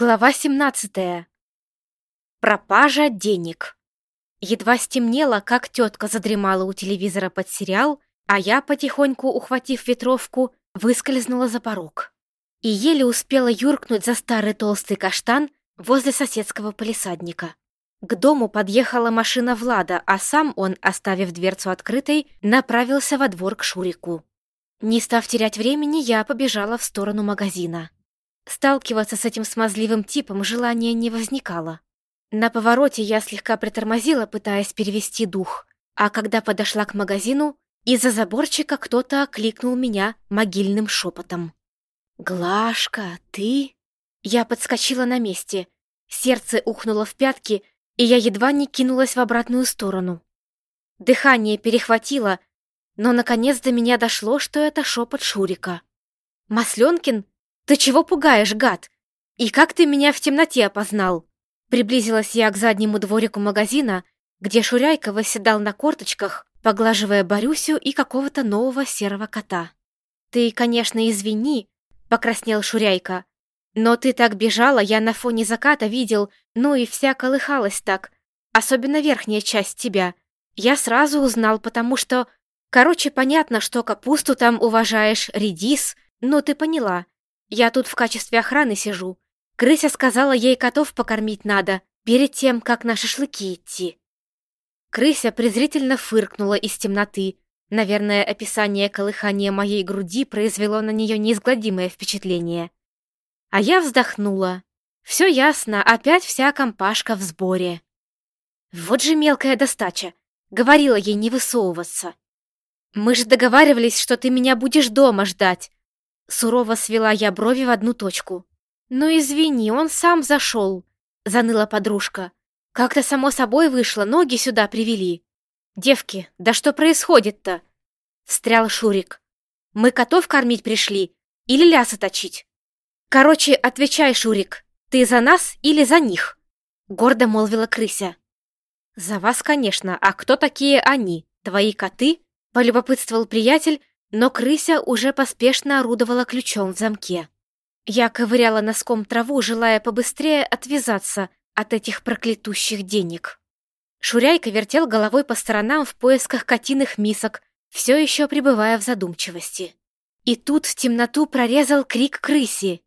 Глава 17. Пропажа денег. Едва стемнело, как тетка задремала у телевизора под сериал, а я, потихоньку ухватив ветровку, выскользнула за порог. И еле успела юркнуть за старый толстый каштан возле соседского полисадника. К дому подъехала машина Влада, а сам он, оставив дверцу открытой, направился во двор к Шурику. Не став терять времени, я побежала в сторону магазина. Сталкиваться с этим смазливым типом желания не возникало. На повороте я слегка притормозила, пытаясь перевести дух, а когда подошла к магазину, из-за заборчика кто-то окликнул меня могильным шепотом. «Глашка, ты?» Я подскочила на месте. Сердце ухнуло в пятки, и я едва не кинулась в обратную сторону. Дыхание перехватило, но наконец до меня дошло, что это шепот Шурика. «Масленкин?» «Ты чего пугаешь, гад? И как ты меня в темноте опознал?» Приблизилась я к заднему дворику магазина, где Шуряйка восседал на корточках, поглаживая Борюсю и какого-то нового серого кота. «Ты, конечно, извини», — покраснел Шуряйка, «но ты так бежала, я на фоне заката видел, ну и вся колыхалась так, особенно верхняя часть тебя. Я сразу узнал, потому что... Короче, понятно, что капусту там уважаешь, редис, но ты поняла, я тут в качестве охраны сижу. Крыся сказала, ей котов покормить надо, перед тем, как на шашлыки идти. Крыся презрительно фыркнула из темноты. Наверное, описание колыхания моей груди произвело на нее неизгладимое впечатление. А я вздохнула. Все ясно, опять вся компашка в сборе. Вот же мелкая достача. Говорила ей не высовываться. Мы же договаривались, что ты меня будешь дома ждать, Сурово свела я брови в одну точку. «Ну извини, он сам зашел», — заныла подружка. «Как-то само собой вышло, ноги сюда привели». «Девки, да что происходит-то?» — встрял Шурик. «Мы котов кормить пришли или лясы точить?» «Короче, отвечай, Шурик, ты за нас или за них?» — гордо молвила крыся. «За вас, конечно, а кто такие они? Твои коты?» — полюбопытствовал приятель, но крыся уже поспешно орудовала ключом в замке. Я ковыряла носком траву, желая побыстрее отвязаться от этих проклятущих денег. Шуряйка вертел головой по сторонам в поисках котиных мисок, все еще пребывая в задумчивости. И тут в темноту прорезал крик крыси.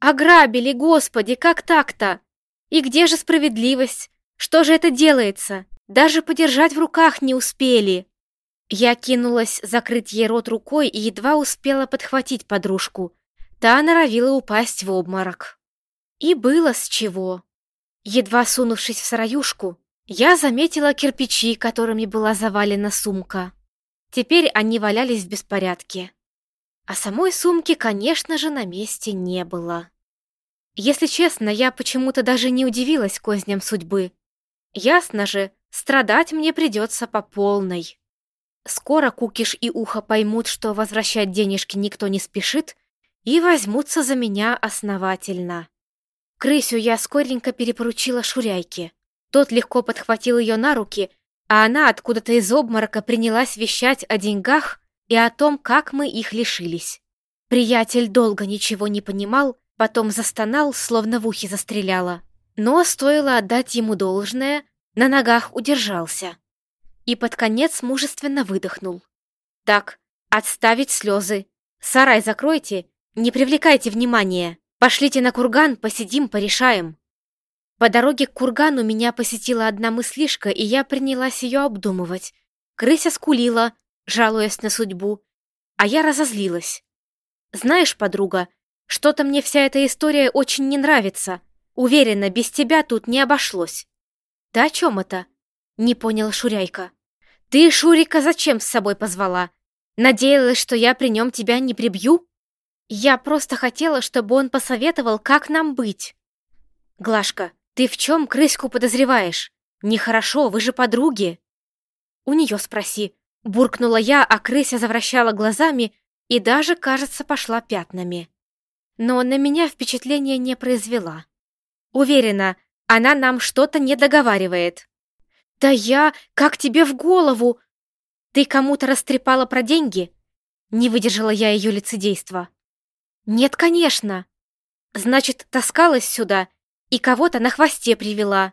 «Ограбили, господи, как так-то? И где же справедливость? Что же это делается? Даже подержать в руках не успели!» Я кинулась закрыть ей рот рукой и едва успела подхватить подружку. Та норовила упасть в обморок. И было с чего. Едва сунувшись в сыроюшку, я заметила кирпичи, которыми была завалена сумка. Теперь они валялись в беспорядке. А самой сумки, конечно же, на месте не было. Если честно, я почему-то даже не удивилась козням судьбы. Ясно же, страдать мне придется по полной. Скоро Кукиш и Ухо поймут, что возвращать денежки никто не спешит, и возьмутся за меня основательно. Крысю я скоренько перепоручила Шуряйке. Тот легко подхватил ее на руки, а она откуда-то из обморока принялась вещать о деньгах и о том, как мы их лишились. Приятель долго ничего не понимал, потом застонал, словно в ухе застреляло. Но стоило отдать ему должное, на ногах удержался и под конец мужественно выдохнул. «Так, отставить слезы. Сарай закройте, не привлекайте внимания. Пошлите на курган, посидим, порешаем». По дороге к кургану меня посетила одна мыслишка, и я принялась ее обдумывать. Крыся скулила, жалуясь на судьбу, а я разозлилась. «Знаешь, подруга, что-то мне вся эта история очень не нравится. Уверена, без тебя тут не обошлось». «Ты о чем это?» — не понял Шуряйка. «Ты Шурика зачем с собой позвала? Надеялась, что я при нем тебя не прибью? Я просто хотела, чтобы он посоветовал, как нам быть». «Глашка, ты в чем крыску подозреваешь? Нехорошо, вы же подруги». «У нее спроси», — буркнула я, а крыся завращала глазами и даже, кажется, пошла пятнами. Но на меня впечатление не произвела. Уверена, она нам что-то не договаривает. «Да я... Как тебе в голову? Ты кому-то растрепала про деньги?» Не выдержала я ее лицедейства. «Нет, конечно». Значит, таскалась сюда и кого-то на хвосте привела.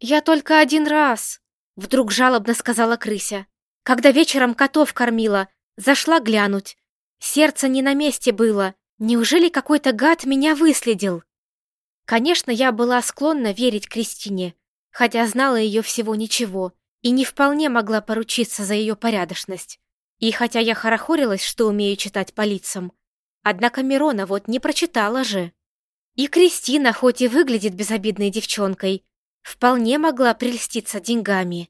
Я только один раз, вдруг жалобно сказала крыся. Когда вечером котов кормила, зашла глянуть. Сердце не на месте было. Неужели какой-то гад меня выследил? Конечно, я была склонна верить Кристине, хотя знала ее всего ничего и не вполне могла поручиться за ее порядочность. И хотя я хорохорилась, что умею читать по лицам, однако Мирона вот не прочитала же. И Кристина, хоть и выглядит безобидной девчонкой, вполне могла прельститься деньгами.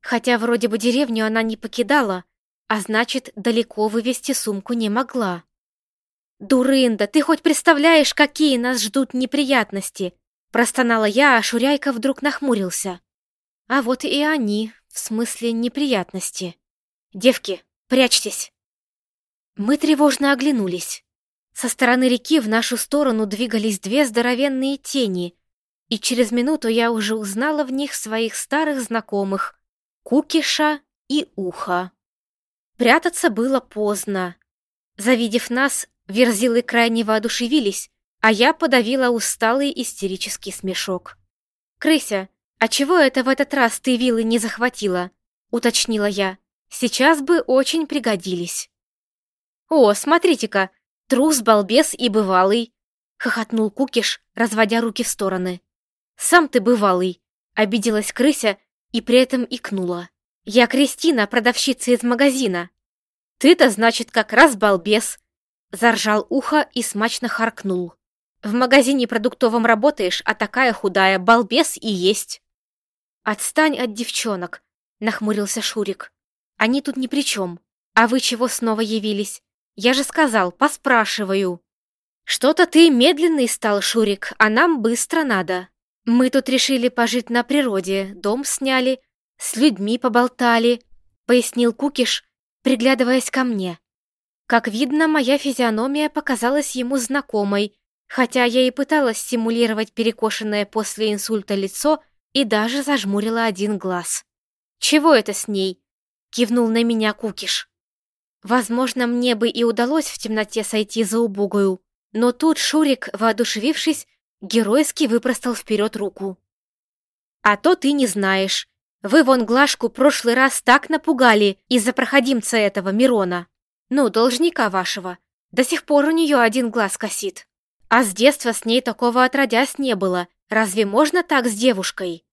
Хотя вроде бы деревню она не покидала, а значит, далеко вывести сумку не могла. «Дурында, ты хоть представляешь, какие нас ждут неприятности?» Простонала я, а Шуряйка вдруг нахмурился. А вот и они, в смысле неприятности. «Девки, прячьтесь!» Мы тревожно оглянулись. Со стороны реки в нашу сторону двигались две здоровенные тени, и через минуту я уже узнала в них своих старых знакомых — Кукиша и Уха. Прятаться было поздно. Завидев нас, верзилы крайне воодушевились, а я подавила усталый истерический смешок. «Крыся, а чего это в этот раз ты вилы не захватила?» — уточнила я. «Сейчас бы очень пригодились». «О, смотрите-ка, трус, балбес и бывалый!» — хохотнул Кукиш, разводя руки в стороны. «Сам ты бывалый!» — обиделась крыся и при этом икнула. «Я Кристина, продавщица из магазина». «Ты-то, значит, как раз балбес!» — заржал ухо и смачно харкнул. В магазине продуктовом работаешь, а такая худая, балбес и есть. Отстань от девчонок, нахмурился Шурик. Они тут ни при чем. А вы чего снова явились? Я же сказал, поспрашиваю. Что-то ты медленный стал, Шурик, а нам быстро надо. Мы тут решили пожить на природе, дом сняли, с людьми поболтали, пояснил Кукиш, приглядываясь ко мне. Как видно, моя физиономия показалась ему знакомой, Хотя я и пыталась симулировать перекошенное после инсульта лицо и даже зажмурила один глаз. «Чего это с ней?» — кивнул на меня Кукиш. Возможно, мне бы и удалось в темноте сойти за убогую, но тут Шурик, воодушевившись, геройски выпростал вперед руку. «А то ты не знаешь. Вы вон Глашку прошлый раз так напугали из-за проходимца этого Мирона. Ну, должника вашего. До сих пор у нее один глаз косит». А с детства с ней такого отродясь не было. Разве можно так с девушкой?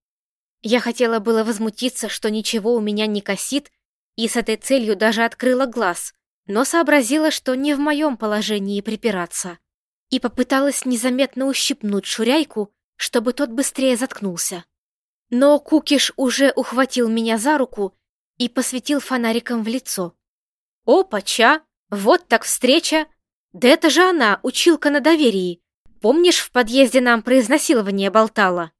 Я хотела было возмутиться, что ничего у меня не косит, и с этой целью даже открыла глаз, но сообразила, что не в моем положении припираться, и попыталась незаметно ущипнуть Шуряйку, чтобы тот быстрее заткнулся. Но Кукиш уже ухватил меня за руку и посветил фонариком в лицо. «Опа-ча! Вот так встреча! «Да это же она, училка на доверии. Помнишь, в подъезде нам про изнасилование болтала?»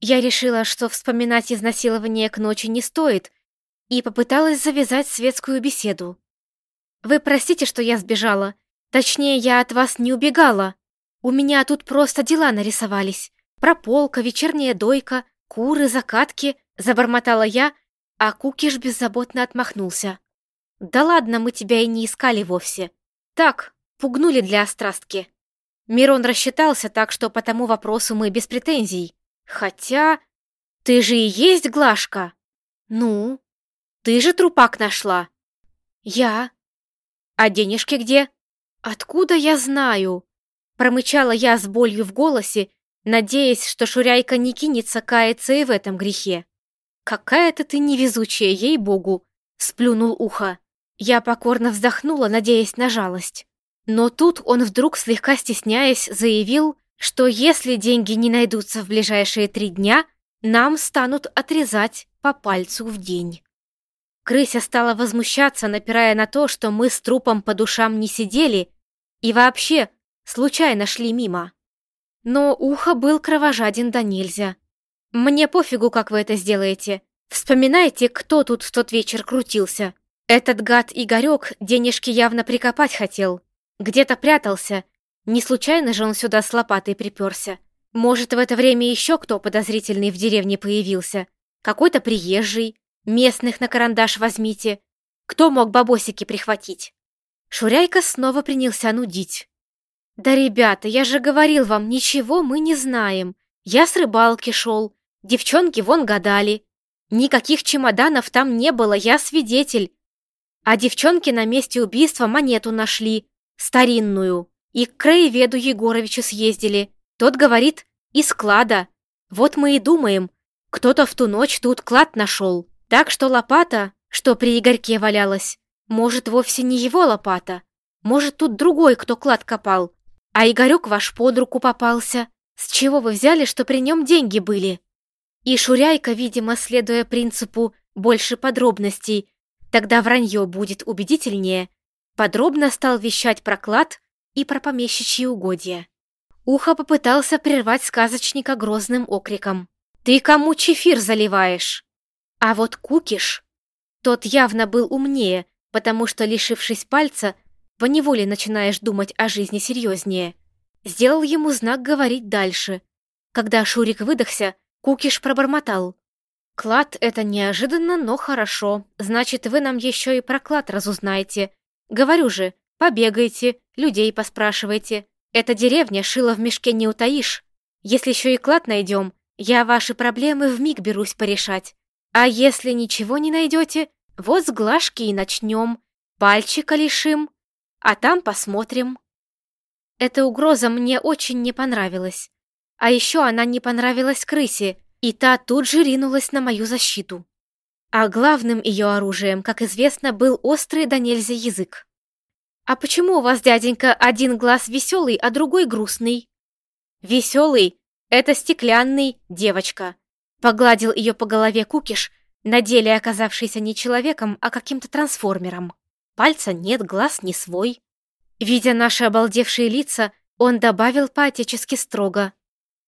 Я решила, что вспоминать изнасилование к ночи не стоит, и попыталась завязать светскую беседу. «Вы простите, что я сбежала. Точнее, я от вас не убегала. У меня тут просто дела нарисовались. Прополка, вечерняя дойка, куры, закатки», — забормотала я, а Кукиш беззаботно отмахнулся. «Да ладно, мы тебя и не искали вовсе. Так, Пугнули для острастки. Мирон рассчитался так, что по тому вопросу мы без претензий. Хотя... Ты же и есть Глашка. Ну? Ты же трупак нашла. Я. А денежки где? Откуда я знаю? Промычала я с болью в голосе, надеясь, что Шуряйка не кинется каяться и в этом грехе. «Какая-то ты невезучая, ей-богу!» — сплюнул ухо. Я покорно вздохнула, надеясь на жалость. Но тут он вдруг, слегка стесняясь, заявил, что если деньги не найдутся в ближайшие три дня, нам станут отрезать по пальцу в день. Крыся стала возмущаться, напирая на то, что мы с трупом по душам не сидели и вообще случайно шли мимо. Но ухо был кровожаден да нельзя. Мне пофигу, как вы это сделаете. Вспоминайте, кто тут в тот вечер крутился. Этот гад Игорек денежки явно прикопать хотел. Где-то прятался. Не случайно же он сюда с лопатой приперся. Может, в это время еще кто подозрительный в деревне появился. Какой-то приезжий. Местных на карандаш возьмите. Кто мог бабосики прихватить? Шуряйка снова принялся нудить. «Да, ребята, я же говорил вам, ничего мы не знаем. Я с рыбалки шел. Девчонки вон гадали. Никаких чемоданов там не было, я свидетель. А девчонки на месте убийства монету нашли, старинную, и к краеведу Егоровичу съездили. Тот говорит, из склада. Вот мы и думаем, кто-то в ту ночь тут клад нашел. Так что лопата, что при Игорьке валялась, может, вовсе не его лопата. Может, тут другой, кто клад копал. А Игорек ваш под руку попался. С чего вы взяли, что при нем деньги были? И Шуряйка, видимо, следуя принципу «больше подробностей», тогда вранье будет убедительнее, подробно стал вещать про клад и про помещичьи угодья. Ухо попытался прервать сказочника грозным окриком. «Ты кому чефир заливаешь?» А вот Кукиш, тот явно был умнее, потому что, лишившись пальца, поневоле начинаешь думать о жизни серьезнее, сделал ему знак говорить дальше. Когда Шурик выдохся, Кукиш пробормотал. «Клад — это неожиданно, но хорошо. Значит, вы нам еще и про клад разузнаете. Говорю же, побегайте, людей поспрашивайте. Эта деревня шила в мешке не утаишь. Если еще и клад найдем, я ваши проблемы вмиг берусь порешать. А если ничего не найдете, вот с глажки и начнем. Пальчика лишим, а там посмотрим». Эта угроза мне очень не понравилась. А еще она не понравилась крысе, и та тут же ринулась на мою защиту. А главным ее оружием, как известно, был острый до нельзя язык. «А почему у вас, дяденька, один глаз веселый, а другой грустный?» «Веселый — это стеклянный, девочка», — погладил ее по голове Кукиш, на деле оказавшийся не человеком, а каким-то трансформером. Пальца нет, глаз не свой. Видя наши обалдевшие лица, он добавил поотечески строго.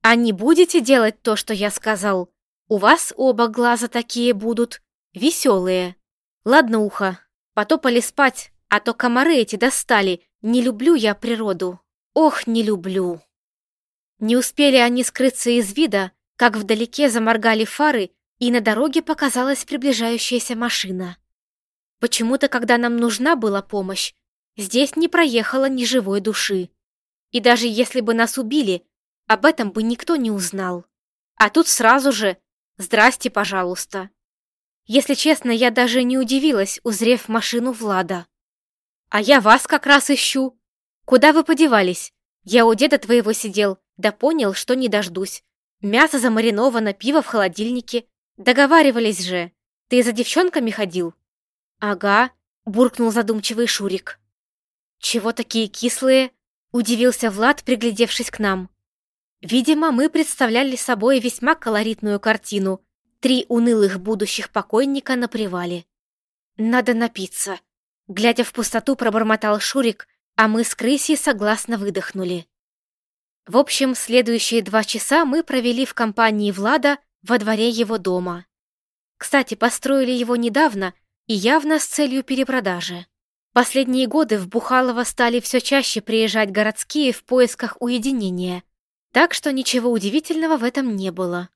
А не будете делать то, что я сказал? У вас оба глаза такие будут веселые. Ладно, ухо, потопали спать, а то комары эти достали. Не люблю я природу. Ох, не люблю. Не успели они скрыться из вида, как вдалеке заморгали фары, и на дороге показалась приближающаяся машина. Почему-то, когда нам нужна была помощь, здесь не проехало ни живой души. И даже если бы нас убили, об этом бы никто не узнал. А тут сразу же «Здрасте, пожалуйста». Если честно, я даже не удивилась, узрев машину Влада. «А я вас как раз ищу. Куда вы подевались? Я у деда твоего сидел, да понял, что не дождусь. Мясо замариновано, пиво в холодильнике. Договаривались же. Ты за девчонками ходил?» «Ага», — буркнул задумчивый Шурик. «Чего такие кислые?» — удивился Влад, приглядевшись к нам. Видимо, мы представляли собой весьма колоритную картину. Три унылых будущих покойника на привале. «Надо напиться», — глядя в пустоту, пробормотал Шурик, а мы с крысей согласно выдохнули. В общем, следующие два часа мы провели в компании Влада во дворе его дома. Кстати, построили его недавно и явно с целью перепродажи. Последние годы в Бухалово стали все чаще приезжать городские в поисках уединения — так что ничего удивительного в этом не было.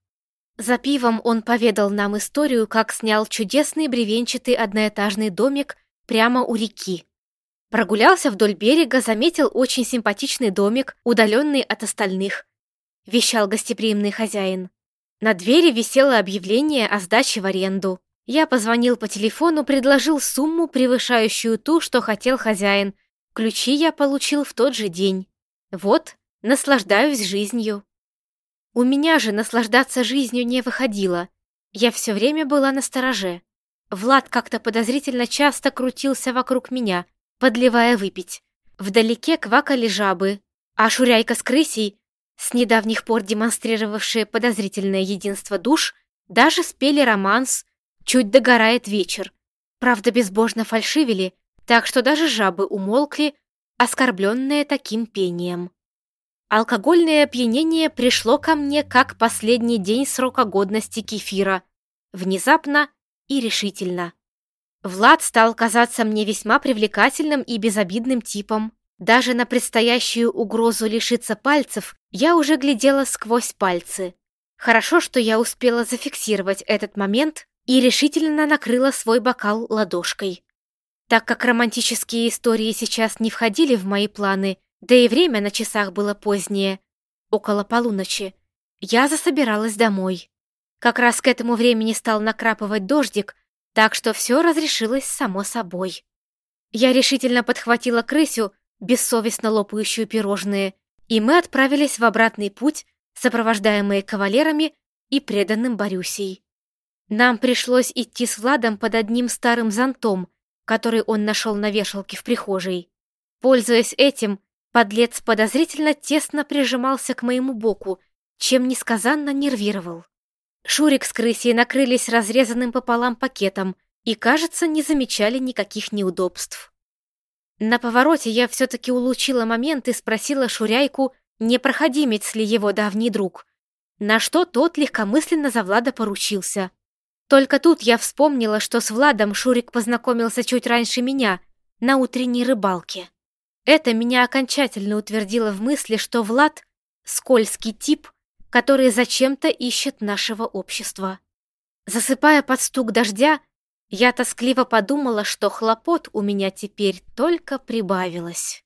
За пивом он поведал нам историю, как снял чудесный бревенчатый одноэтажный домик прямо у реки. Прогулялся вдоль берега, заметил очень симпатичный домик, удаленный от остальных. Вещал гостеприимный хозяин. На двери висело объявление о сдаче в аренду. Я позвонил по телефону, предложил сумму, превышающую ту, что хотел хозяин. Ключи я получил в тот же день. Вот, Наслаждаюсь жизнью. У меня же наслаждаться жизнью не выходило. Я все время была на стороже. Влад как-то подозрительно часто крутился вокруг меня, подливая выпить. Вдалеке квакали жабы, а Шуряйка с крысей, с недавних пор демонстрировавшие подозрительное единство душ, даже спели романс «Чуть догорает вечер». Правда, безбожно фальшивили, так что даже жабы умолкли, оскорбленные таким пением. Алкогольное опьянение пришло ко мне как последний день срока годности кефира. Внезапно и решительно. Влад стал казаться мне весьма привлекательным и безобидным типом. Даже на предстоящую угрозу лишиться пальцев я уже глядела сквозь пальцы. Хорошо, что я успела зафиксировать этот момент и решительно накрыла свой бокал ладошкой. Так как романтические истории сейчас не входили в мои планы, Да и время на часах было позднее, около полуночи. Я засобиралась домой. Как раз к этому времени стал накрапывать дождик, так что все разрешилось само собой. Я решительно подхватила крысю, бессовестно лопающую пирожные, и мы отправились в обратный путь, сопровождаемые кавалерами и преданным Борюсей. Нам пришлось идти с Владом под одним старым зонтом, который он нашел на вешалке в прихожей. Пользуясь этим, подлец подозрительно тесно прижимался к моему боку, чем несказанно нервировал. Шурик с крысей накрылись разрезанным пополам пакетом и, кажется, не замечали никаких неудобств. На повороте я все-таки улучила момент и спросила Шуряйку, не проходимец ли его давний друг, на что тот легкомысленно за Влада поручился. Только тут я вспомнила, что с Владом Шурик познакомился чуть раньше меня, на утренней рыбалке. Это меня окончательно утвердило в мысли, что Влад — скользкий тип, который зачем-то ищет нашего общества. Засыпая под стук дождя, я тоскливо подумала, что хлопот у меня теперь только прибавилось.